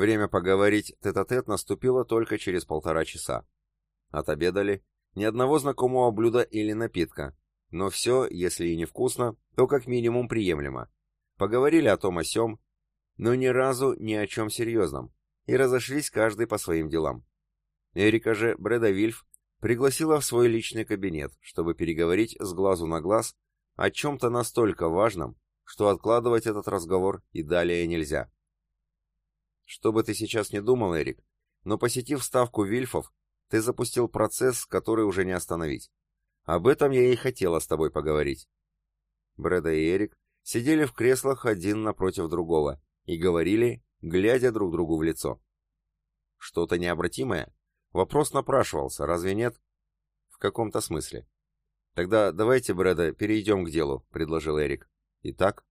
Время поговорить тет-а-тет наступило только через полтора часа. Отобедали, ни одного знакомого блюда или напитка, но все, если и невкусно, то как минимум приемлемо. Поговорили о том о сём, но ни разу ни о чем серьезном, и разошлись каждый по своим делам. Эрика же Брэда Вильф пригласила в свой личный кабинет, чтобы переговорить с глазу на глаз о чем-то настолько важном, что откладывать этот разговор и далее нельзя. Что бы ты сейчас не думал, Эрик, но посетив ставку Вильфов, ты запустил процесс, который уже не остановить. Об этом я и хотела с тобой поговорить. Брэда и Эрик сидели в креслах один напротив другого и говорили, глядя друг другу в лицо. Что-то необратимое? Вопрос напрашивался, разве нет? В каком-то смысле. Тогда давайте, Брэда, перейдем к делу, предложил Эрик. Итак?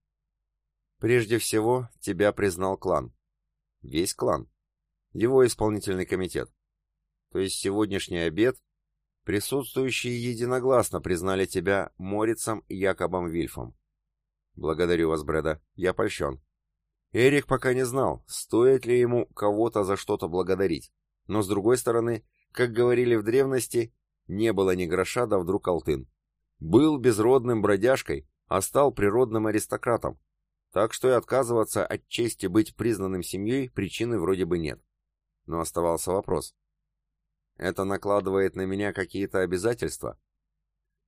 Прежде всего, тебя признал клан. Весь клан. Его исполнительный комитет. То есть сегодняшний обед присутствующие единогласно признали тебя Морицем Якобом Вильфом. Благодарю вас, Брэда. Я польщен. Эрик пока не знал, стоит ли ему кого-то за что-то благодарить. Но с другой стороны, как говорили в древности, не было ни гроша, да вдруг алтын. Был безродным бродяжкой, а стал природным аристократом. Так что и отказываться от чести быть признанным семьей причины вроде бы нет. Но оставался вопрос. Это накладывает на меня какие-то обязательства?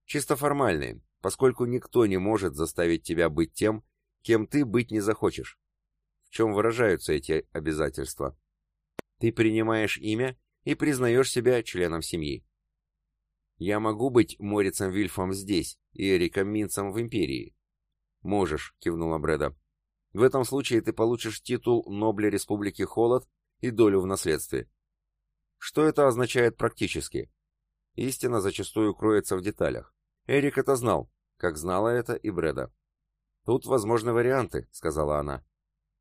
Чисто формальные, поскольку никто не может заставить тебя быть тем, кем ты быть не захочешь. В чем выражаются эти обязательства? Ты принимаешь имя и признаешь себя членом семьи. Я могу быть Морицем Вильфом здесь и Эриком Минцем в Империи. Можешь, кивнула Бреда. В этом случае ты получишь титул Нобля Республики Холод и долю в наследстве. Что это означает практически? Истина зачастую кроется в деталях. Эрик это знал, как знала это и Бреда. «Тут возможны варианты», — сказала она.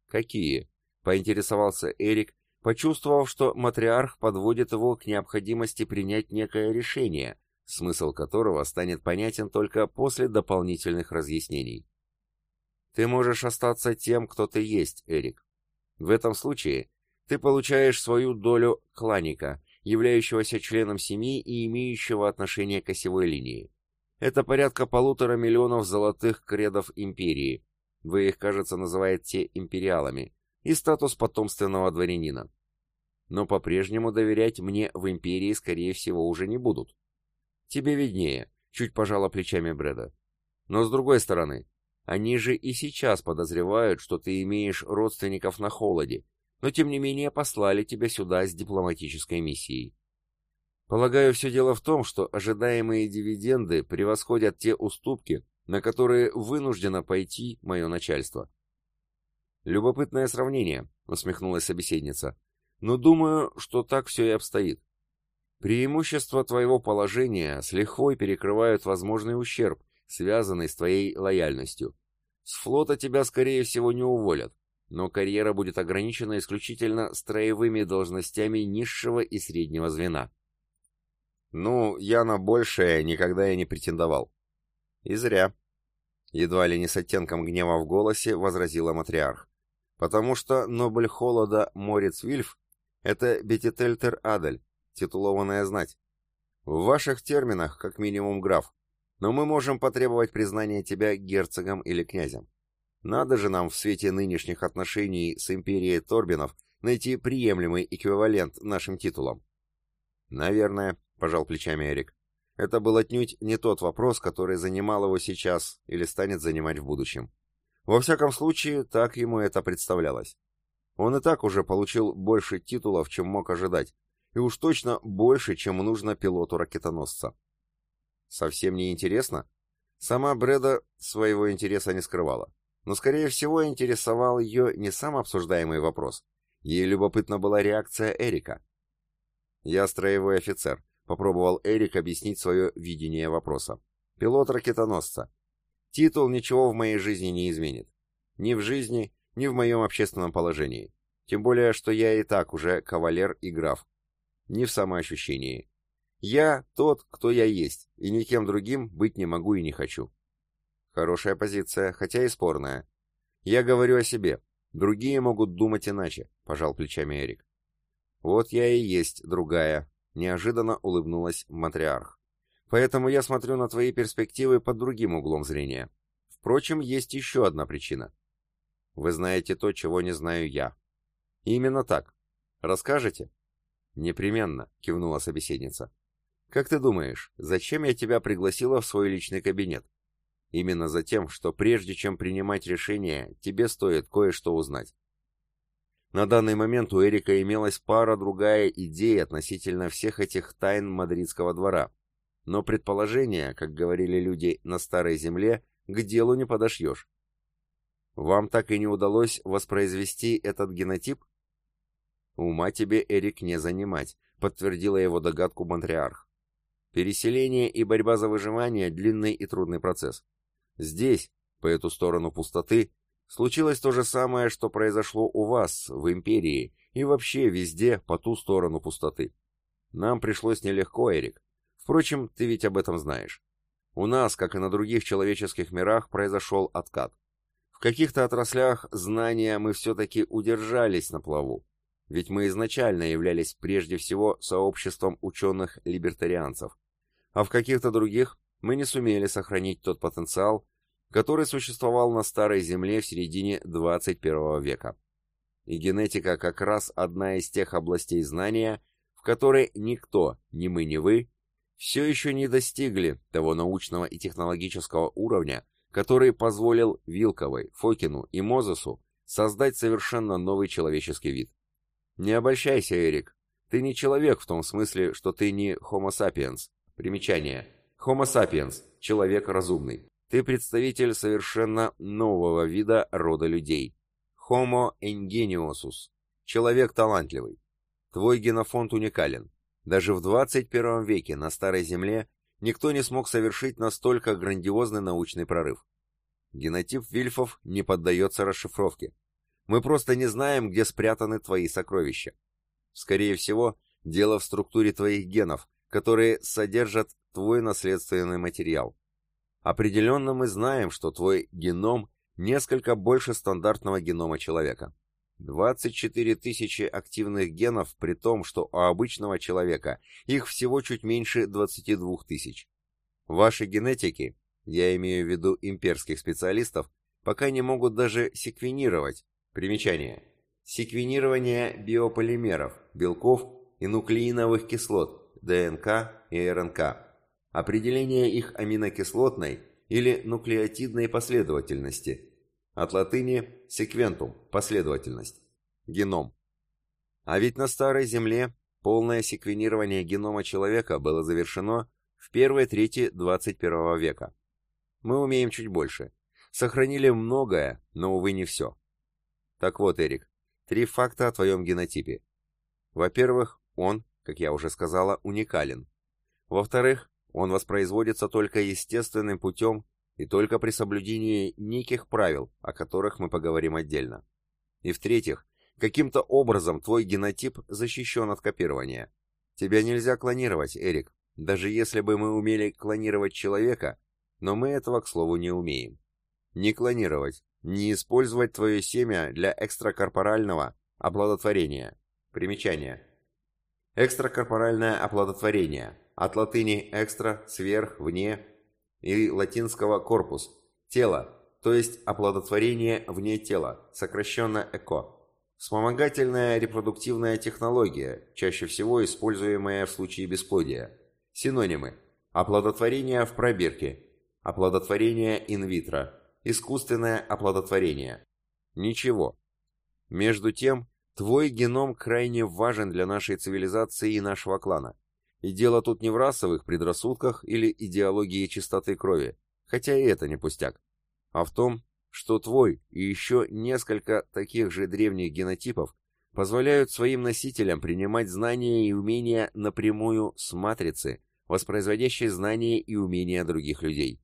«Какие?» — поинтересовался Эрик, почувствовав, что матриарх подводит его к необходимости принять некое решение, смысл которого станет понятен только после дополнительных разъяснений. «Ты можешь остаться тем, кто ты есть, Эрик. В этом случае ты получаешь свою долю кланика, являющегося членом семьи и имеющего отношение к осевой линии. Это порядка полутора миллионов золотых кредов империи. Вы их, кажется, называете империалами. И статус потомственного дворянина. Но по-прежнему доверять мне в империи, скорее всего, уже не будут. Тебе виднее, чуть пожала плечами Бреда. Но с другой стороны, они же и сейчас подозревают, что ты имеешь родственников на холоде, но тем не менее послали тебя сюда с дипломатической миссией. Полагаю, все дело в том, что ожидаемые дивиденды превосходят те уступки, на которые вынуждено пойти мое начальство. Любопытное сравнение, усмехнулась собеседница, но думаю, что так все и обстоит. Преимущества твоего положения с лихвой перекрывают возможный ущерб, связанный с твоей лояльностью. С флота тебя, скорее всего, не уволят, но карьера будет ограничена исключительно строевыми должностями низшего и среднего звена. Ну, я на большее никогда и не претендовал. И зря. Едва ли не с оттенком гнева в голосе возразила матриарх. Потому что Нобль Холода Морец Вильф — это Бетительтер Адель, титулованная знать. В ваших терминах, как минимум, граф. Но мы можем потребовать признания тебя герцогом или князем. Надо же нам в свете нынешних отношений с империей Торбинов найти приемлемый эквивалент нашим титулам. Наверное, пожал плечами Эрик. Это был отнюдь не тот вопрос, который занимал его сейчас или станет занимать в будущем. Во всяком случае, так ему это представлялось. Он и так уже получил больше титулов, чем мог ожидать, и уж точно больше, чем нужно пилоту ракетоносца. Совсем не интересно? Сама Бреда своего интереса не скрывала. Но, скорее всего, интересовал ее не сам обсуждаемый вопрос. Ей любопытна была реакция Эрика. «Я строевой офицер», — попробовал Эрик объяснить свое видение вопроса. «Пилот ракетоносца. Титул ничего в моей жизни не изменит. Ни в жизни, ни в моем общественном положении. Тем более, что я и так уже кавалер и граф. Ни в самоощущении. Я тот, кто я есть, и никем другим быть не могу и не хочу. Хорошая позиция, хотя и спорная. Я говорю о себе. Другие могут думать иначе, пожал плечами Эрик. Вот я и есть другая, неожиданно улыбнулась матриарх. Поэтому я смотрю на твои перспективы под другим углом зрения. Впрочем, есть еще одна причина. Вы знаете то, чего не знаю я. Именно так. Расскажете? Непременно, кивнула собеседница. Как ты думаешь, зачем я тебя пригласила в свой личный кабинет? Именно за тем, что прежде чем принимать решение, тебе стоит кое-что узнать. На данный момент у Эрика имелась пара другая идей относительно всех этих тайн мадридского двора. Но предположение, как говорили люди на Старой Земле, к делу не подошьешь. Вам так и не удалось воспроизвести этот генотип? Ума тебе, Эрик, не занимать, подтвердила его догадку Монтриарх. Переселение и борьба за выживание – длинный и трудный процесс. Здесь, по эту сторону пустоты, случилось то же самое, что произошло у вас, в Империи, и вообще везде по ту сторону пустоты. Нам пришлось нелегко, Эрик. Впрочем, ты ведь об этом знаешь. У нас, как и на других человеческих мирах, произошел откат. В каких-то отраслях знания мы все-таки удержались на плаву, ведь мы изначально являлись прежде всего сообществом ученых-либертарианцев, а в каких-то других мы не сумели сохранить тот потенциал, который существовал на Старой Земле в середине 21 века. И генетика как раз одна из тех областей знания, в которой никто, ни мы, ни вы, все еще не достигли того научного и технологического уровня, который позволил Вилковой, Фокину и Мозесу создать совершенно новый человеческий вид. Не обольщайся, Эрик, ты не человек в том смысле, что ты не Homo sapiens. Примечание. Homo sapiens – человек разумный. Ты представитель совершенно нового вида рода людей. Homo ingeniosus – человек талантливый. Твой генофонд уникален. Даже в 21 веке на Старой Земле никто не смог совершить настолько грандиозный научный прорыв. Генотип вильфов не поддается расшифровке. Мы просто не знаем, где спрятаны твои сокровища. Скорее всего, дело в структуре твоих генов, которые содержат твой наследственный материал. Определенно мы знаем, что твой геном несколько больше стандартного генома человека. 24 тысячи активных генов, при том, что у обычного человека их всего чуть меньше 22 тысяч. Ваши генетики, я имею в виду имперских специалистов, пока не могут даже секвенировать. Примечание. Секвенирование биополимеров, белков и нуклеиновых кислот, ДНК и РНК определение их аминокислотной или нуклеотидной последовательности, от латыни «секвентум» – последовательность, геном. А ведь на Старой Земле полное секвенирование генома человека было завершено в первой трети 21 века. Мы умеем чуть больше. Сохранили многое, но, увы, не все. Так вот, Эрик, три факта о твоем генотипе. Во-первых, он, как я уже сказала, уникален. Во-вторых, он воспроизводится только естественным путем и только при соблюдении неких правил, о которых мы поговорим отдельно. И в-третьих, каким-то образом твой генотип защищен от копирования. Тебя нельзя клонировать, Эрик, даже если бы мы умели клонировать человека, но мы этого, к слову, не умеем. Не клонировать, не использовать твое семя для экстракорпорального оплодотворения. Примечание. Экстракорпоральное оплодотворение – от латыни «экстра» – «сверх», «вне» и латинского «корпус» – «тело», то есть оплодотворение вне тела, сокращенно ЭКО. Вспомогательная репродуктивная технология, чаще всего используемая в случае бесплодия. Синонимы. Оплодотворение в пробирке. Оплодотворение инвитро. Искусственное оплодотворение. Ничего. Между тем, твой геном крайне важен для нашей цивилизации и нашего клана. И дело тут не в расовых предрассудках или идеологии чистоты крови, хотя и это не пустяк, а в том, что твой и еще несколько таких же древних генотипов позволяют своим носителям принимать знания и умения напрямую с матрицы, воспроизводящей знания и умения других людей.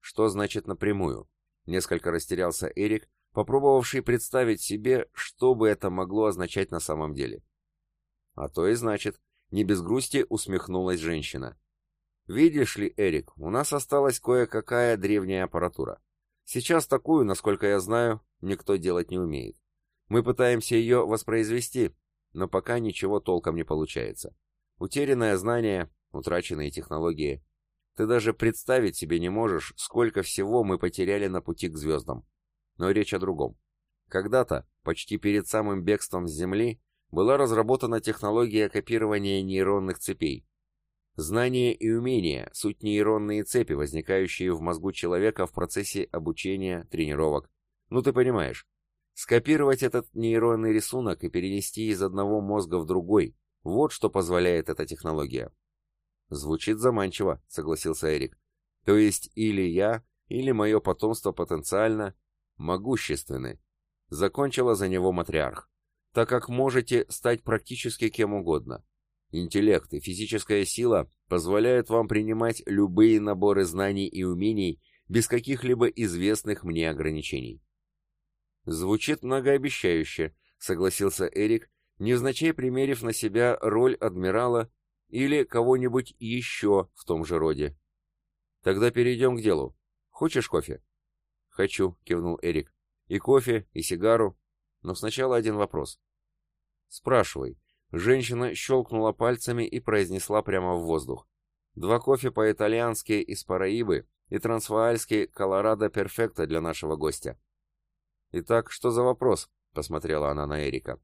Что значит напрямую? Несколько растерялся Эрик, попробовавший представить себе, что бы это могло означать на самом деле. А то и значит, не без грусти усмехнулась женщина. «Видишь ли, Эрик, у нас осталась кое-какая древняя аппаратура. Сейчас такую, насколько я знаю, никто делать не умеет. Мы пытаемся ее воспроизвести, но пока ничего толком не получается. Утерянное знание, утраченные технологии. Ты даже представить себе не можешь, сколько всего мы потеряли на пути к звездам. Но речь о другом. Когда-то, почти перед самым бегством с Земли, была разработана технология копирования нейронных цепей. Знания и умения – суть нейронные цепи, возникающие в мозгу человека в процессе обучения, тренировок. Ну ты понимаешь. Скопировать этот нейронный рисунок и перенести из одного мозга в другой – вот что позволяет эта технология. Звучит заманчиво, согласился Эрик. То есть или я, или мое потомство потенциально могущественны. Закончила за него матриарх. Так как можете стать практически кем угодно. Интеллект и физическая сила позволяют вам принимать любые наборы знаний и умений без каких-либо известных мне ограничений. Звучит многообещающе, согласился Эрик, невзначай примерив на себя роль адмирала или кого-нибудь еще в том же роде. Тогда перейдем к делу. Хочешь кофе? Хочу, кивнул Эрик. И кофе, и сигару. Но сначала один вопрос. Спрашивай. Женщина щелкнула пальцами и произнесла прямо в воздух. Два кофе по-итальянски из Параибы и трансваальский Колорадо Перфекто для нашего гостя. Итак, что за вопрос? Посмотрела она на Эрика.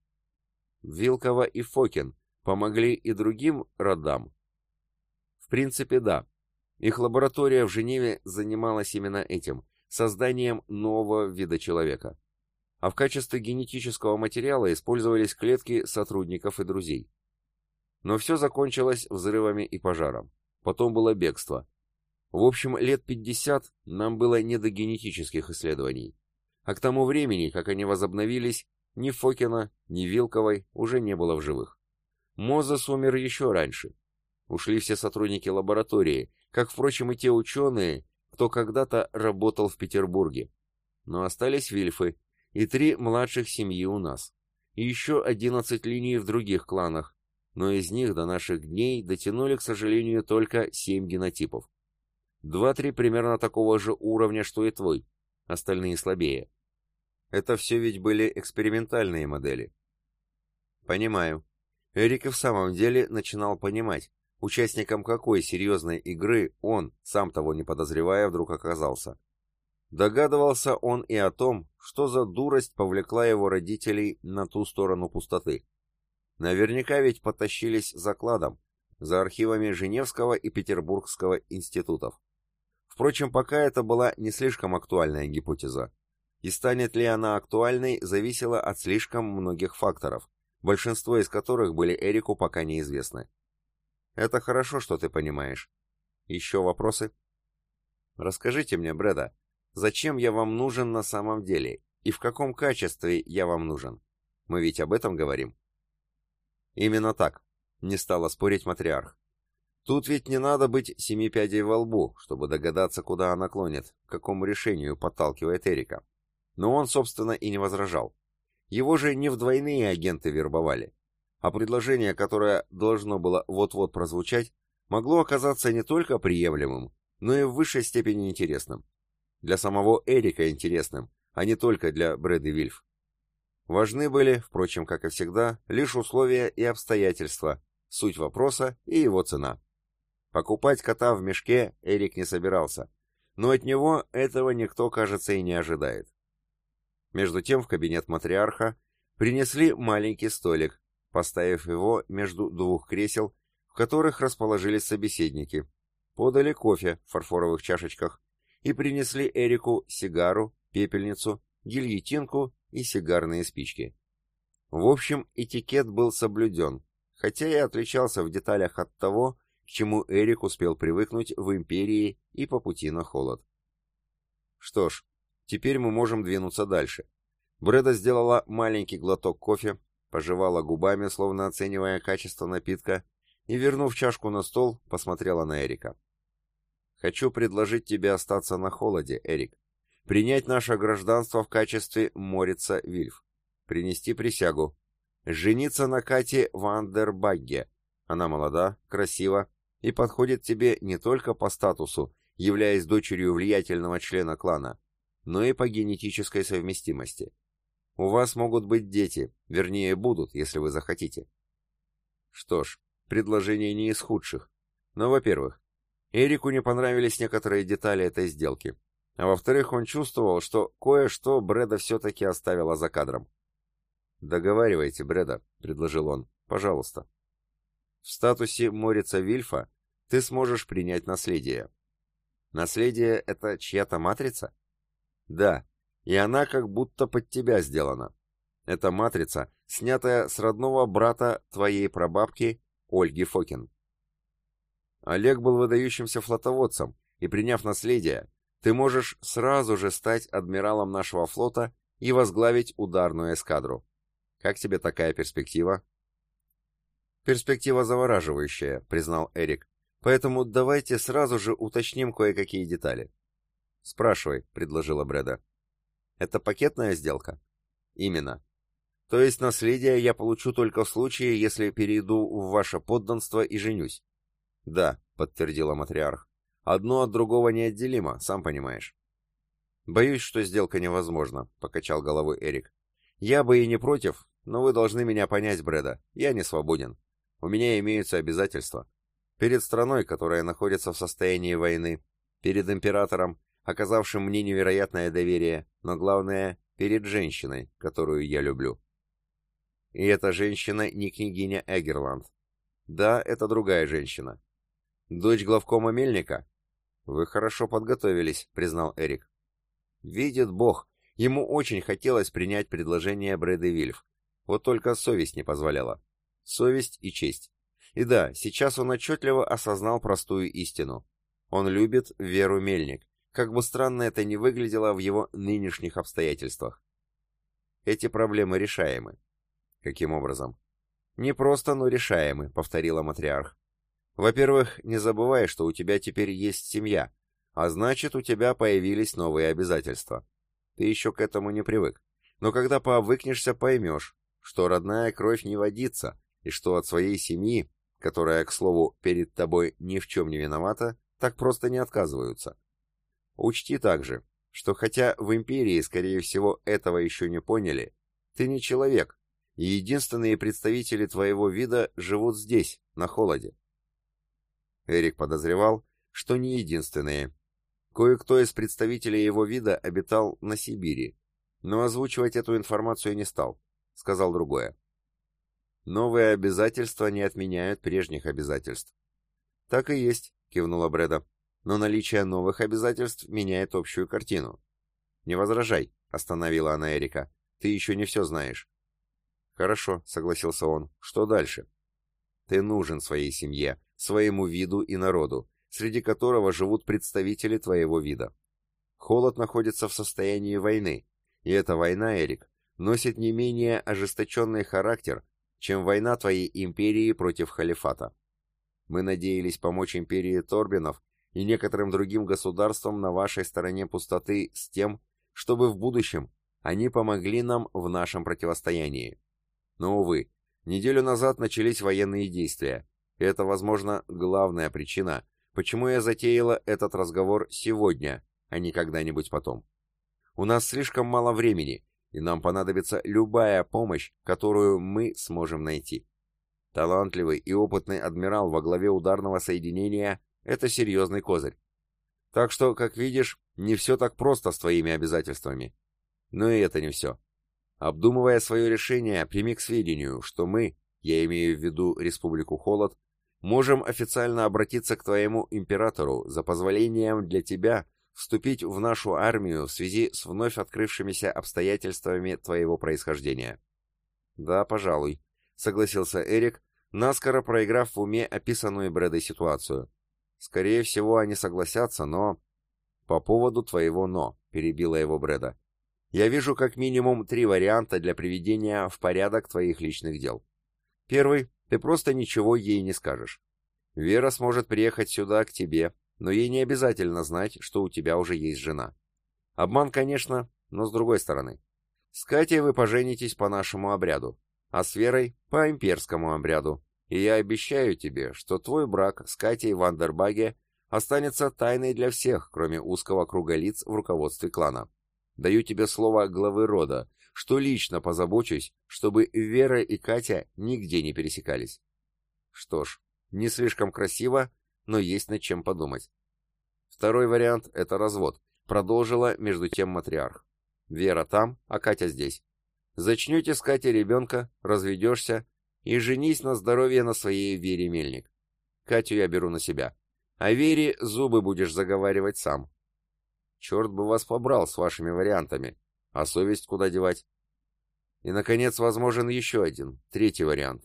Вилкова и Фокин помогли и другим родам? В принципе, да. Их лаборатория в Женеве занималась именно этим – созданием нового вида человека. А в качестве генетического материала использовались клетки сотрудников и друзей. Но все закончилось взрывами и пожаром. Потом было бегство. В общем, лет 50 нам было не до генетических исследований. А к тому времени, как они возобновились, ни Фокина, ни Вилковой уже не было в живых. Мозес умер еще раньше. Ушли все сотрудники лаборатории, как, впрочем, и те ученые, кто когда-то работал в Петербурге. Но остались Вильфы и три младших семьи у нас. И еще одиннадцать линий в других кланах, но из них до наших дней дотянули, к сожалению, только семь генотипов. Два-три примерно такого же уровня, что и твой, остальные слабее. Это все ведь были экспериментальные модели. Понимаю. Эрик и в самом деле начинал понимать, участником какой серьезной игры он, сам того не подозревая, вдруг оказался. Догадывался он и о том, что за дурость повлекла его родителей на ту сторону пустоты. Наверняка ведь потащились закладом, за архивами Женевского и Петербургского институтов. Впрочем, пока это была не слишком актуальная гипотеза и станет ли она актуальной, зависело от слишком многих факторов, большинство из которых были Эрику пока неизвестны. Это хорошо, что ты понимаешь. Еще вопросы? Расскажите мне, Брэда, зачем я вам нужен на самом деле и в каком качестве я вам нужен? Мы ведь об этом говорим. Именно так, не стала спорить матриарх. Тут ведь не надо быть семи пядей во лбу, чтобы догадаться, куда она клонит, к какому решению подталкивает Эрика. Но он, собственно, и не возражал. Его же не в двойные агенты вербовали. А предложение, которое должно было вот-вот прозвучать, могло оказаться не только приемлемым, но и в высшей степени интересным. Для самого Эрика интересным, а не только для Брэды Вильф. Важны были, впрочем, как и всегда, лишь условия и обстоятельства, суть вопроса и его цена. Покупать кота в мешке Эрик не собирался, но от него этого никто, кажется, и не ожидает. Между тем в кабинет матриарха принесли маленький столик, поставив его между двух кресел, в которых расположились собеседники. Подали кофе в фарфоровых чашечках и принесли Эрику сигару, пепельницу, гильотинку и сигарные спички. В общем, этикет был соблюден, хотя и отличался в деталях от того, к чему Эрик успел привыкнуть в Империи и по пути на холод. Что ж, Теперь мы можем двинуться дальше. Бреда сделала маленький глоток кофе, пожевала губами, словно оценивая качество напитка, и, вернув чашку на стол, посмотрела на Эрика. «Хочу предложить тебе остаться на холоде, Эрик. Принять наше гражданство в качестве Морица Вильф. Принести присягу. Жениться на Кате Вандербагге. Она молода, красива и подходит тебе не только по статусу, являясь дочерью влиятельного члена клана, но и по генетической совместимости. У вас могут быть дети, вернее будут, если вы захотите. Что ж, предложение не из худших. Но, во-первых, Эрику не понравились некоторые детали этой сделки. А во-вторых, он чувствовал, что кое-что Брэда все-таки оставила за кадром. «Договаривайте, Брэда», — предложил он. «Пожалуйста». В статусе Морица Вильфа ты сможешь принять наследие. Наследие — это чья-то матрица? Да, и она как будто под тебя сделана. Это матрица, снятая с родного брата твоей прабабки Ольги Фокин. Олег был выдающимся флотоводцем, и приняв наследие, ты можешь сразу же стать адмиралом нашего флота и возглавить ударную эскадру. Как тебе такая перспектива? Перспектива завораживающая, признал Эрик. Поэтому давайте сразу же уточним кое-какие детали. Спрашивай, предложила Бреда. Это пакетная сделка? Именно. То есть наследие я получу только в случае, если перейду в ваше подданство и женюсь. Да, подтвердила матриарх. Одно от другого неотделимо, сам понимаешь. Боюсь, что сделка невозможна, покачал головой Эрик. Я бы и не против, но вы должны меня понять, Бреда. Я не свободен. У меня имеются обязательства. Перед страной, которая находится в состоянии войны, перед императором, оказавшим мне невероятное доверие, но главное, перед женщиной, которую я люблю. И эта женщина не княгиня Эгерланд. Да, это другая женщина. Дочь главкома Мельника? Вы хорошо подготовились, признал Эрик. Видит Бог, ему очень хотелось принять предложение Брэды Вильф. Вот только совесть не позволяла. Совесть и честь. И да, сейчас он отчетливо осознал простую истину. Он любит Веру Мельник, как бы странно это ни выглядело в его нынешних обстоятельствах. Эти проблемы решаемы. Каким образом? Не просто, но решаемы, повторила матриарх. Во-первых, не забывай, что у тебя теперь есть семья, а значит, у тебя появились новые обязательства. Ты еще к этому не привык. Но когда пообвыкнешься, поймешь, что родная кровь не водится, и что от своей семьи, которая, к слову, перед тобой ни в чем не виновата, так просто не отказываются. Учти также, что хотя в империи, скорее всего, этого еще не поняли, ты не человек, и единственные представители твоего вида живут здесь, на холоде. Эрик подозревал, что не единственные. Кое-кто из представителей его вида обитал на Сибири, но озвучивать эту информацию не стал, сказал другое. Новые обязательства не отменяют прежних обязательств. Так и есть, кивнула Бреда. Но наличие новых обязательств меняет общую картину. Не возражай, остановила она Эрика. Ты еще не все знаешь. Хорошо, согласился он. Что дальше? Ты нужен своей семье, своему виду и народу, среди которого живут представители твоего вида. Холод находится в состоянии войны, и эта война, Эрик, носит не менее ожесточенный характер, чем война твоей империи против халифата. Мы надеялись помочь империи Торбинов и некоторым другим государствам на вашей стороне пустоты с тем, чтобы в будущем они помогли нам в нашем противостоянии. Но, увы, неделю назад начались военные действия, и это, возможно, главная причина, почему я затеяла этот разговор сегодня, а не когда-нибудь потом. У нас слишком мало времени, и нам понадобится любая помощь, которую мы сможем найти. Талантливый и опытный адмирал во главе ударного соединения – это серьезный козырь. Так что, как видишь, не все так просто с твоими обязательствами. Но и это не все. Обдумывая свое решение, прими к сведению, что мы, я имею в виду Республику Холод, можем официально обратиться к твоему императору за позволением для тебя вступить в нашу армию в связи с вновь открывшимися обстоятельствами твоего происхождения. Да, пожалуй, согласился Эрик, наскоро проиграв в уме описанную Брэдой ситуацию. Скорее всего, они согласятся, но... По поводу твоего «но», перебила его Брэда. Я вижу как минимум три варианта для приведения в порядок твоих личных дел. Первый, ты просто ничего ей не скажешь. Вера сможет приехать сюда, к тебе, но ей не обязательно знать, что у тебя уже есть жена. Обман, конечно, но с другой стороны. С Катей вы поженитесь по нашему обряду, а с Верой — по имперскому обряду. И я обещаю тебе, что твой брак с Катей Вандербаге останется тайной для всех, кроме узкого круга лиц в руководстве клана. Даю тебе слово главы рода, что лично позабочусь, чтобы Вера и Катя нигде не пересекались. Что ж, не слишком красиво, но есть над чем подумать. Второй вариант — это развод, продолжила между тем матриарх. Вера там, а Катя здесь. Зачнете с Катей ребенка, разведешься и женись на здоровье на своей Вере Мельник. Катю я беру на себя. А Вере зубы будешь заговаривать сам. Черт бы вас побрал с вашими вариантами. А совесть куда девать? И, наконец, возможен еще один, третий вариант.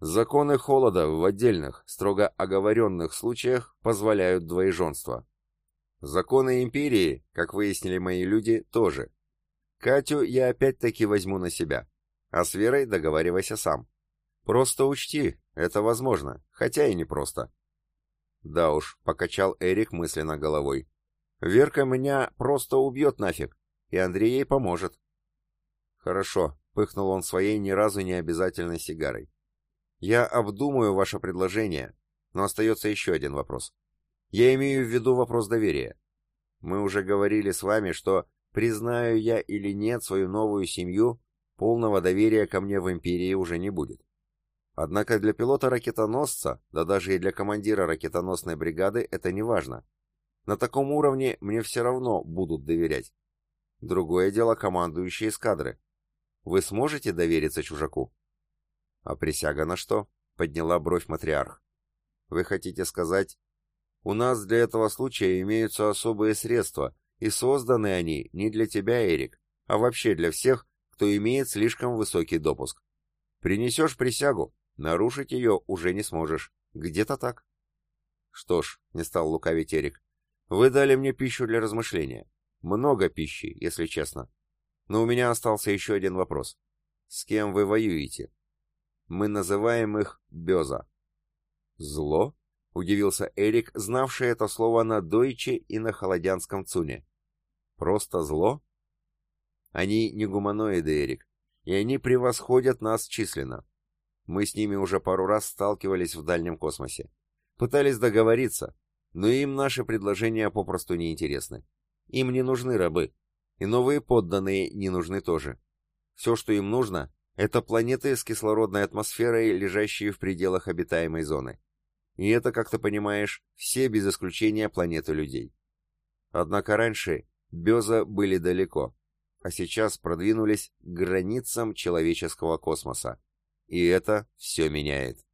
Законы холода в отдельных, строго оговоренных случаях позволяют двоеженство. Законы империи, как выяснили мои люди, тоже. Катю я опять-таки возьму на себя, а с Верой договаривайся сам. Просто учти, это возможно, хотя и не просто. Да уж, покачал Эрик мысленно головой. Верка меня просто убьет нафиг, и Андрей ей поможет. Хорошо, пыхнул он своей ни разу не обязательной сигарой. Я обдумаю ваше предложение, но остается еще один вопрос. Я имею в виду вопрос доверия. Мы уже говорили с вами, что, признаю я или нет свою новую семью, полного доверия ко мне в Империи уже не будет. Однако для пилота-ракетоносца, да даже и для командира ракетоносной бригады это не важно. На таком уровне мне все равно будут доверять. Другое дело командующие эскадры. Вы сможете довериться чужаку? «А присяга на что?» — подняла бровь матриарх. «Вы хотите сказать, у нас для этого случая имеются особые средства, и созданы они не для тебя, Эрик, а вообще для всех, кто имеет слишком высокий допуск. Принесешь присягу, нарушить ее уже не сможешь. Где-то так». «Что ж», — не стал лукавить Эрик, — «вы дали мне пищу для размышления. Много пищи, если честно. Но у меня остался еще один вопрос. С кем вы воюете?» Мы называем их Беза. Зло? Удивился Эрик, знавший это слово на дойче и на холодянском цуне. Просто зло? Они не гуманоиды, Эрик, и они превосходят нас численно. Мы с ними уже пару раз сталкивались в дальнем космосе. Пытались договориться, но им наши предложения попросту не интересны. Им не нужны рабы, и новые подданные не нужны тоже. Все, что им нужно, это планеты с кислородной атмосферой, лежащие в пределах обитаемой зоны. И это, как ты понимаешь, все без исключения планеты людей. Однако раньше Беза были далеко, а сейчас продвинулись к границам человеческого космоса. И это все меняет.